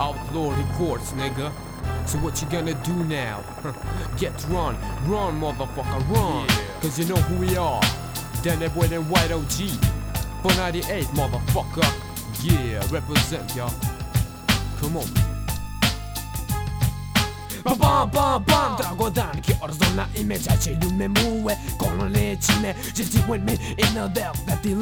Outlawed in courts, nigga. So what you gonna do now? Get run, run, motherfucker, run. Cause you know who we are. Then that boy, then white OG. 498, motherfucker. Yeah, represent y'all. Come on. ババンバンバンドラゴダンキョルゾなイメージはチルメムエこのね地名 Just with me in the depth that 11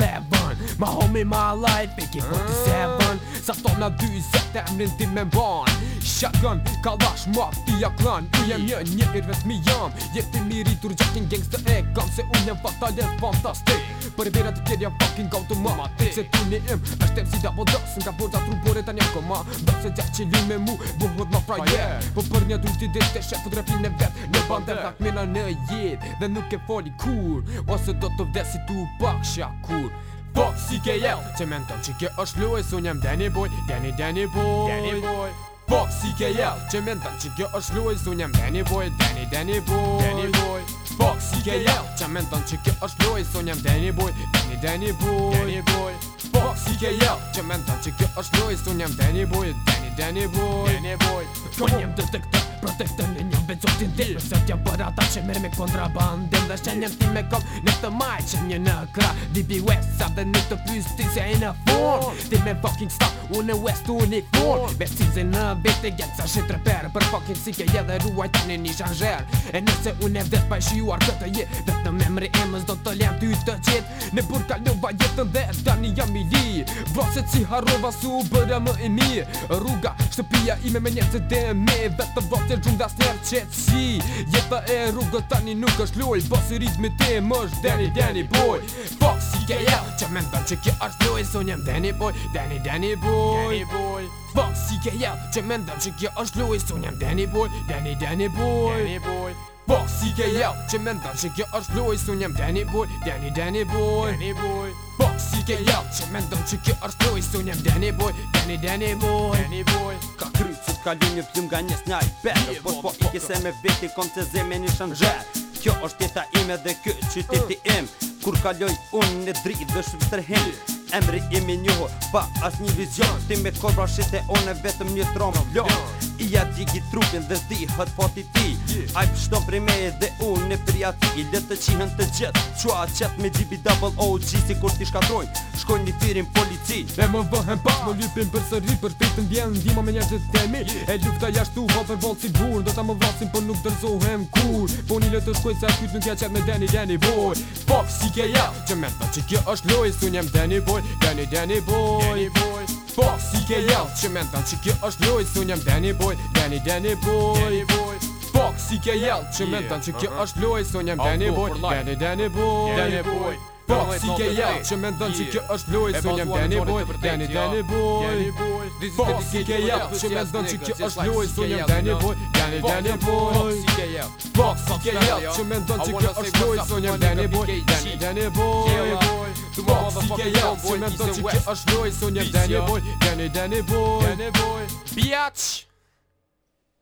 My homie my life ビキ47 Sa to në dy zëtë emrin ti me mban Shëgën, kalash, mafë, ti ja klan U jem një një irve të mi jam Jeti miri të rëgjakin gengës të e kam Se unë jem fatalet fantastik Për vira të tjerë jam fucking automatik Se tu një im, është em si double po dos Nga borë trupore të një koma Dhe se gjak që lume mu, buhët ma fra jet Po për një dur t'i dirë të shetë të drepin e vetë Në bandë të rakmina në jet Dhe nuk e fali kur Ose do të vdesi tu pak shakur Po, si ke jel Që me ndon Boy Danny Danny Boy Danny Boy Po, si ke jel Që me ndon Boy Danny Danny Boy Danny Boy Po, si ke jel Që me ndon Boy Danny Danny Boy Danny Boy Po, si ke jel Që me ndon Boy Danny Danny Boy Danny Boy protektën në një bezotin dhillë Përse t'ja bëra ata që mërë me kontrabandin Dhe shenjën ti me kom në të maj që një në kra dibi West sa dhe në të pys ti se e në form Ti me fucking stop, unë e West uniform Besizin në vete gjenë sa shetre perë Për fucking si ke dhe ruaj të një një shanxher E nëse unë e vdes pa i shiuar këtë jetë Dhe të memri emës do të lem ty të qit Në burka lëva jetën dhe i li Vlasit si harrova Rruga, shtëpia ime me njerë dhe me Vetë vlasit vetër gjumë dhe asnerë qëtë si Jeta e rrugë tani nuk është loj Basi ritmi te më Deni, Danny Danny Boy Fuck po, si ke jelë që me ndonë që kjo është loj Son jem Danny Boy deni, Danny Boy, deni, boy. Fuck po, si ke jelë që me ndonë që kjo është loj Son jem Danny Boy deni, Danny Boy, deni, boy ke jell jo, Që me ndonë që kjo është loj Së njëm Danny Boy Danny Danny Boy Danny Boy Po si ke jell jo, Që me ndonë që kjo është loj Së njëm Danny Boy Danny Danny Boy Danny Boy Ka kry që t'kallu një pëllum nga një snaj po po, po po i kese po. me veti kom të zeme një shën gjer Kjo është teta ime dhe kjo qyteti uh. im Kur kalloj unë në dritë dhe shumë tërhen Emri imi njohë, pa as një vizion Ti me korra shite one vetëm një jo. i ja gjigi trupin dhe zdi hëtë ti Aj për shtom prej me e dhe unë Në për i atik të qihën të gjithë Qua qëtë me gjibi double O si kur t'i shkatrojnë Shkojnë një firin polici E më vëhem pa Më lypin për së rri për fitën bjenë Ndima me njerë që temi E lukta jashtu hotë për volë si bur Do ta më vlasin për nuk tërzohem kur Po një letë të shkojnë se atyt nuk ja qëtë me Danny Danny Boy Fuck po, si ke ja Që me ta që kjo është loj Su njem Danny Boy Danny Danny Boy Fuck po, si ke ja Që me ta që kjo është loj Su njem Danny Boy Danny Danny Boy si kja jell Që yeah. që kjo është loj Son jam Danny Boy Danny Danny Boy Danny Boy Po, si ke jell Që mendan që kjo është loj Son jam Danny Boy Danny Danny Boy Po, si ke jell Që mendan që kjo është loj so jam Danny Boy Danny Danny Boy Po, si ke jell Po, si Që kjo është loj Son jam Danny Boy Danny Danny Boy Po, si ke jell Që mendan që kjo është loj Son jam Danny Boy Danny Danny Boy Biatch